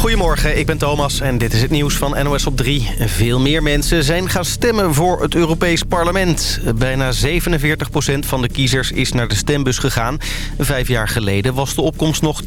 Goedemorgen, ik ben Thomas en dit is het nieuws van NOS op 3. Veel meer mensen zijn gaan stemmen voor het Europees Parlement. Bijna 47% van de kiezers is naar de stembus gegaan. Vijf jaar geleden was de opkomst nog 42%,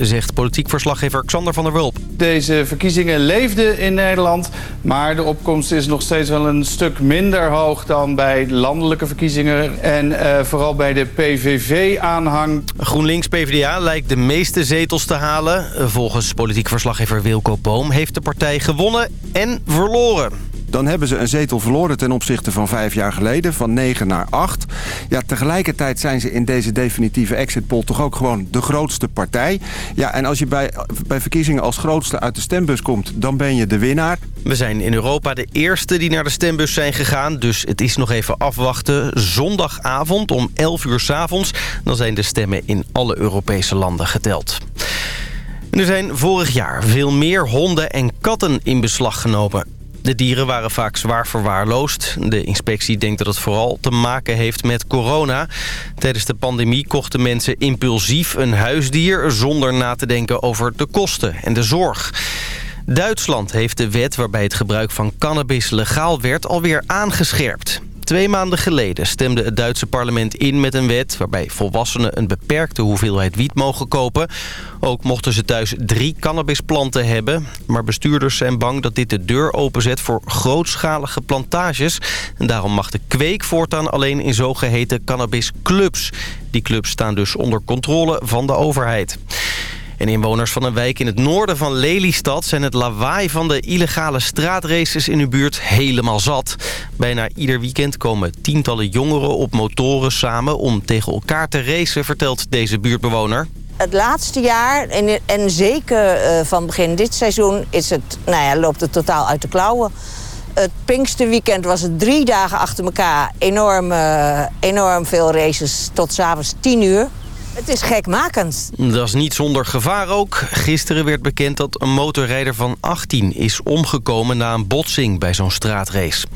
zegt politiek verslaggever Xander van der Wulp. Deze verkiezingen leefden in Nederland, maar de opkomst is nog steeds wel een stuk minder hoog dan bij landelijke verkiezingen. En uh, vooral bij de PVV-aanhang. GroenLinks-PVDA lijkt de meeste zetels te halen. Volgens politiek verslaggever Wilco Boom heeft de partij gewonnen en verloren. Dan hebben ze een zetel verloren ten opzichte van vijf jaar geleden. Van 9 naar 8. Ja, tegelijkertijd zijn ze in deze definitieve exit poll toch ook gewoon de grootste partij. Ja, en als je bij, bij verkiezingen als grootste uit de stembus komt, dan ben je de winnaar. We zijn in Europa de eerste die naar de stembus zijn gegaan. Dus het is nog even afwachten. Zondagavond om 11 uur s avonds. Dan zijn de stemmen in alle Europese landen geteld. Er zijn vorig jaar veel meer honden en katten in beslag genomen. De dieren waren vaak zwaar verwaarloosd. De inspectie denkt dat het vooral te maken heeft met corona. Tijdens de pandemie kochten mensen impulsief een huisdier... zonder na te denken over de kosten en de zorg. Duitsland heeft de wet waarbij het gebruik van cannabis legaal werd alweer aangescherpt. Twee maanden geleden stemde het Duitse parlement in met een wet... waarbij volwassenen een beperkte hoeveelheid wiet mogen kopen. Ook mochten ze thuis drie cannabisplanten hebben. Maar bestuurders zijn bang dat dit de deur openzet voor grootschalige plantages. En daarom mag de kweek voortaan alleen in zogeheten cannabisclubs. Die clubs staan dus onder controle van de overheid. En inwoners van een wijk in het noorden van Lelystad... zijn het lawaai van de illegale straatraces in hun buurt helemaal zat. Bijna ieder weekend komen tientallen jongeren op motoren samen... om tegen elkaar te racen, vertelt deze buurtbewoner het laatste jaar, en, en zeker uh, van begin dit seizoen, is het, nou ja, loopt het totaal uit de klauwen. Het Pinksterweekend was het drie dagen achter elkaar enorm, enorm veel races tot s'avonds tien uur. Het is gekmakend. Dat is niet zonder gevaar ook. Gisteren werd bekend dat een motorrijder van 18 is omgekomen na een botsing bij zo'n straatrace.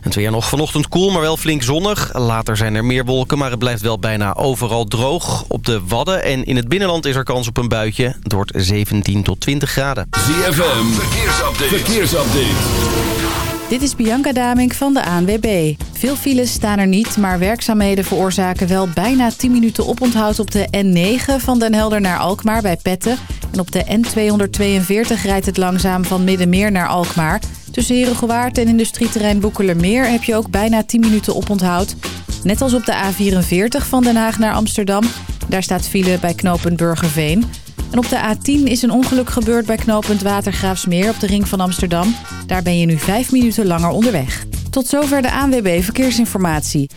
Het weer nog vanochtend koel, maar wel flink zonnig. Later zijn er meer wolken, maar het blijft wel bijna overal droog. Op de Wadden en in het binnenland is er kans op een buitje. Het wordt 17 tot 20 graden. ZFM, verkeersupdate. verkeersupdate. Dit is Bianca Damink van de ANWB. Veel files staan er niet, maar werkzaamheden veroorzaken wel bijna 10 minuten oponthoud op de N9 van Den Helder naar Alkmaar bij Petten. En op de N242 rijdt het langzaam van Middenmeer naar Alkmaar. Tussen Herengewaard en industrieterrein Boekelermeer heb je ook bijna 10 minuten oponthoud. Net als op de A44 van Den Haag naar Amsterdam. Daar staat file bij knooppunt Burgerveen. En op de A10 is een ongeluk gebeurd bij knooppunt Watergraafsmeer op de ring van Amsterdam. Daar ben je nu vijf minuten langer onderweg. Tot zover de ANWB Verkeersinformatie.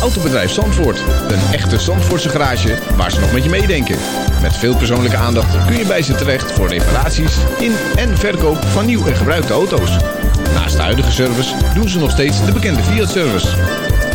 Autobedrijf Zandvoort. Een echte Zandvoortse garage waar ze nog met je meedenken. Met veel persoonlijke aandacht kun je bij ze terecht voor reparaties in en verkoop van nieuw en gebruikte auto's. Naast de huidige service doen ze nog steeds de bekende Fiat-service.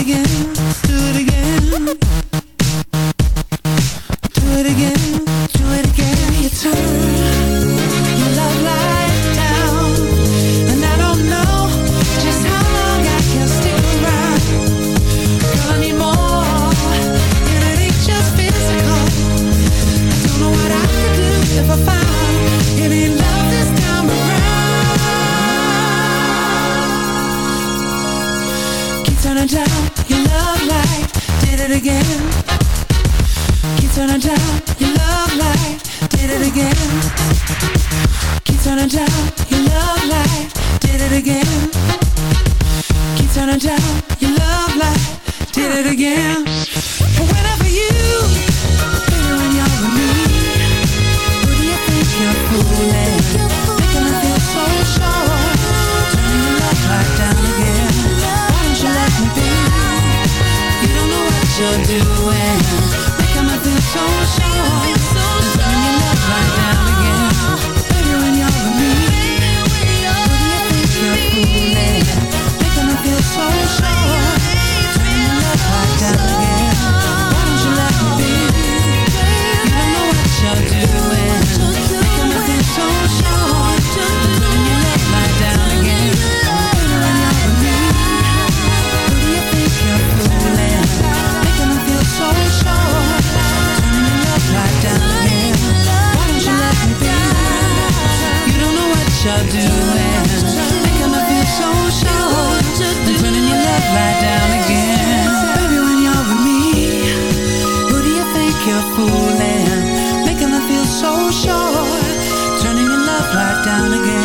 Again, do it again. Down again.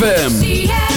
ZFM.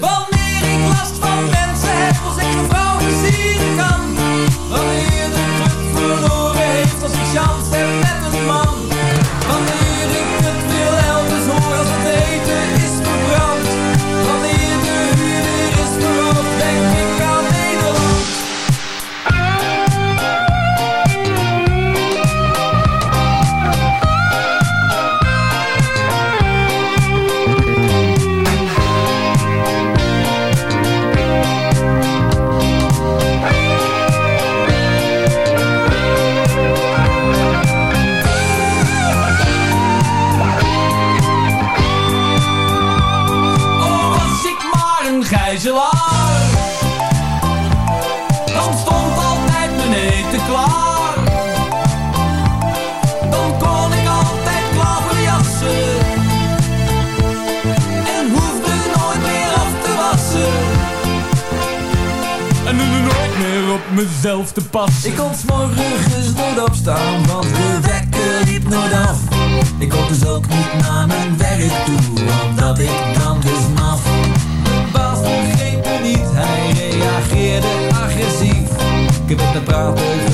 Wanneer ik last give up the battle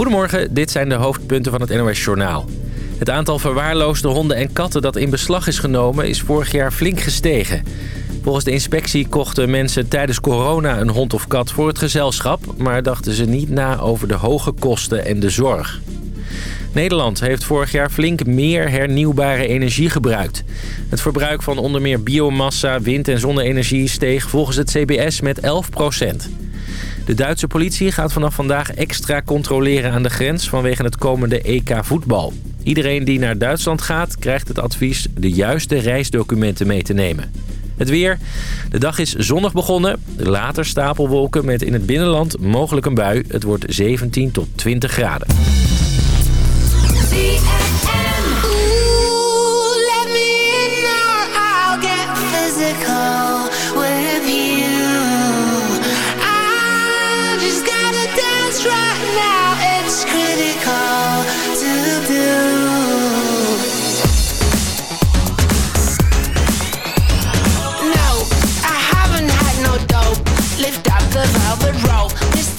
Goedemorgen, dit zijn de hoofdpunten van het NOS Journaal. Het aantal verwaarloosde honden en katten dat in beslag is genomen is vorig jaar flink gestegen. Volgens de inspectie kochten mensen tijdens corona een hond of kat voor het gezelschap... maar dachten ze niet na over de hoge kosten en de zorg. Nederland heeft vorig jaar flink meer hernieuwbare energie gebruikt. Het verbruik van onder meer biomassa, wind- en zonne-energie steeg volgens het CBS met 11 De Duitse politie gaat vanaf vandaag extra controleren aan de grens vanwege het komende EK voetbal. Iedereen die naar Duitsland gaat krijgt het advies de juiste reisdocumenten mee te nemen. Het weer. De dag is zonnig begonnen. Later stapelwolken met in het binnenland mogelijk een bui. Het wordt 17 tot 20 graden.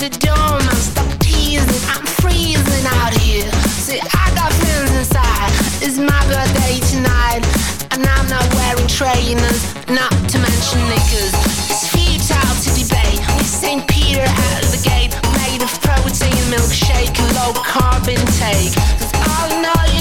Mr. Doorman, stop teasing. I'm freezing out here. See, I got inside. It's my birthday tonight, and I'm not wearing trainers, not to mention knickers. It's futile to debate. St. Peter out of the gate, made of protein milkshake low carb intake. 'Cause all I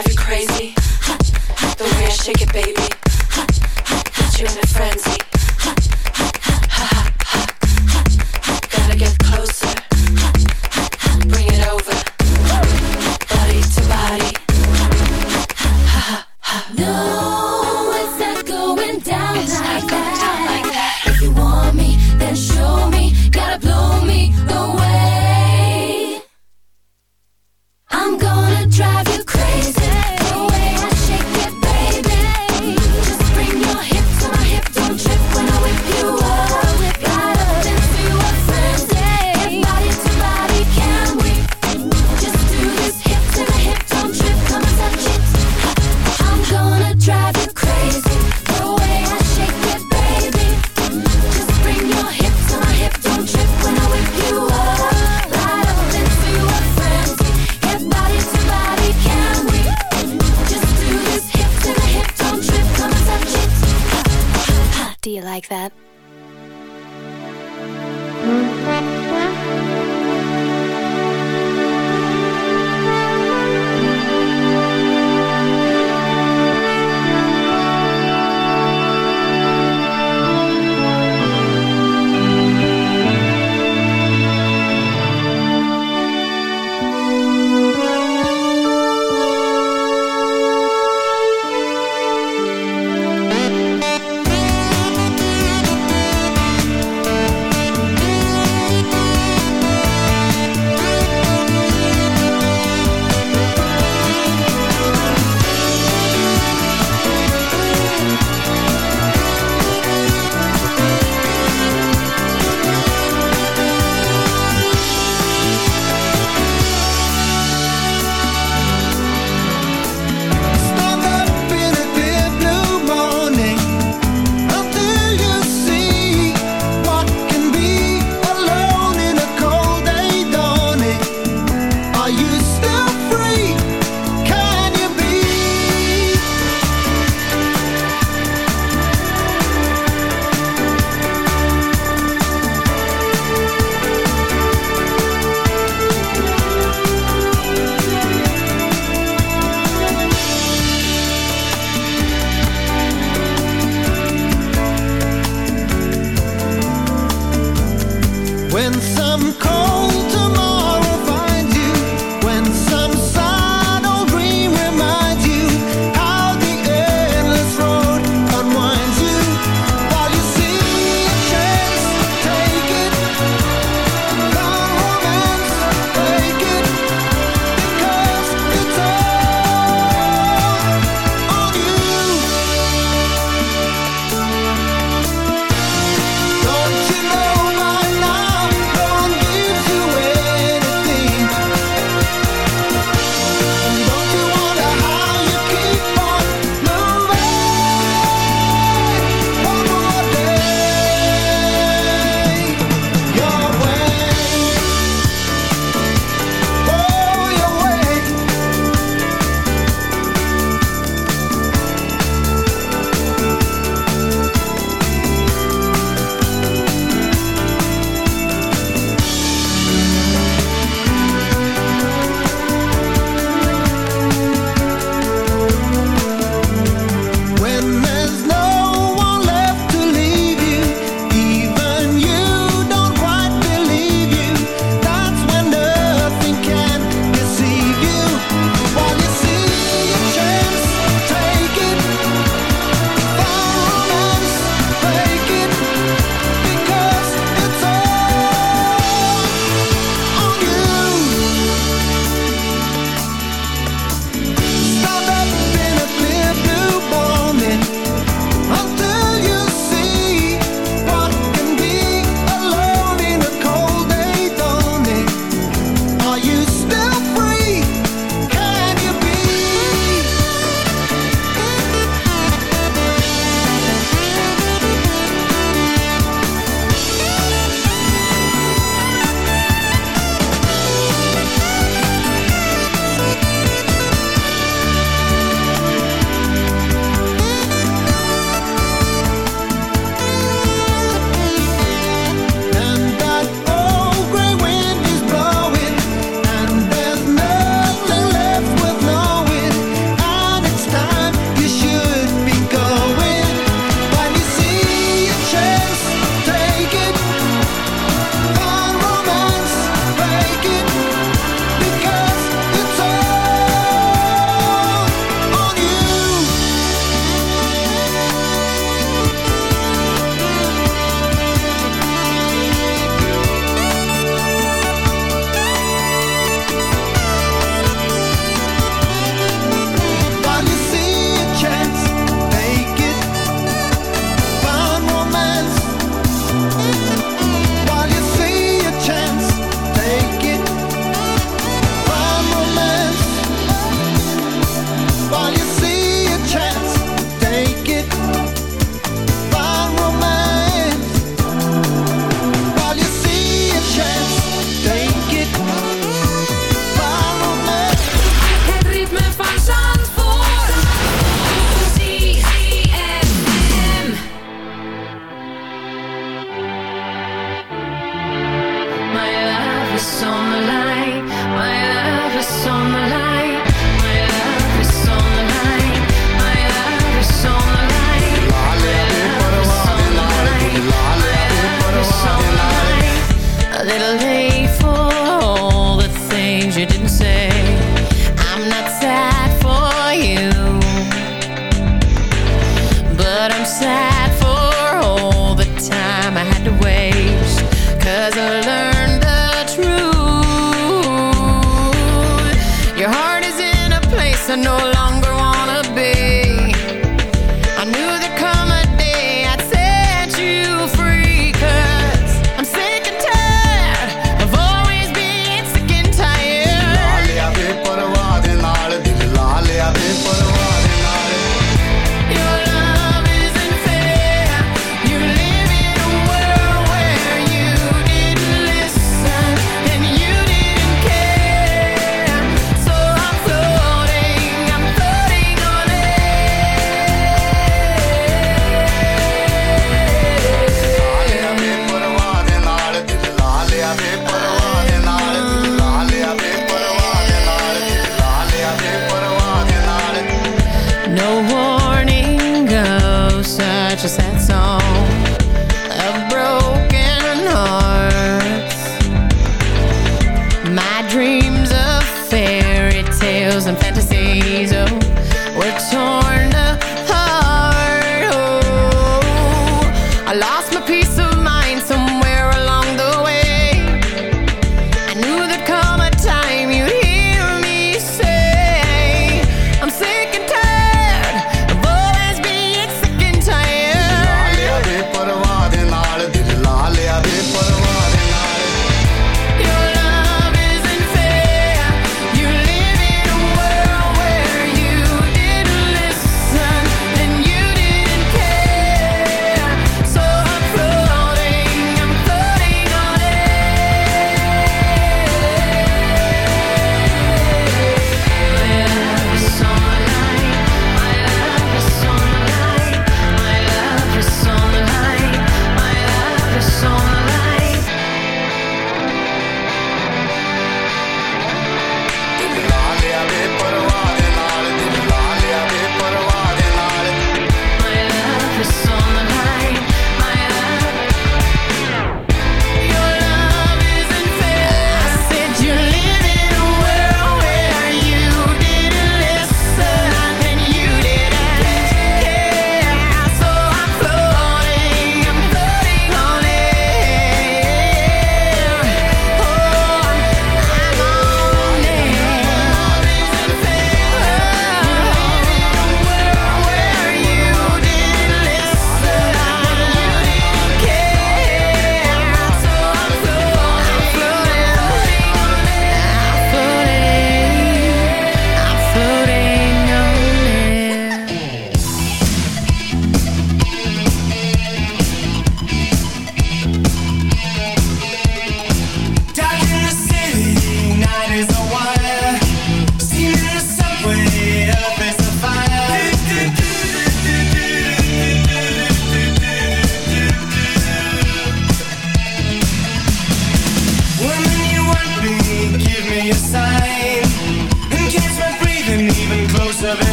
Drive you crazy. The way I shake it, baby. Hot, you and your friends.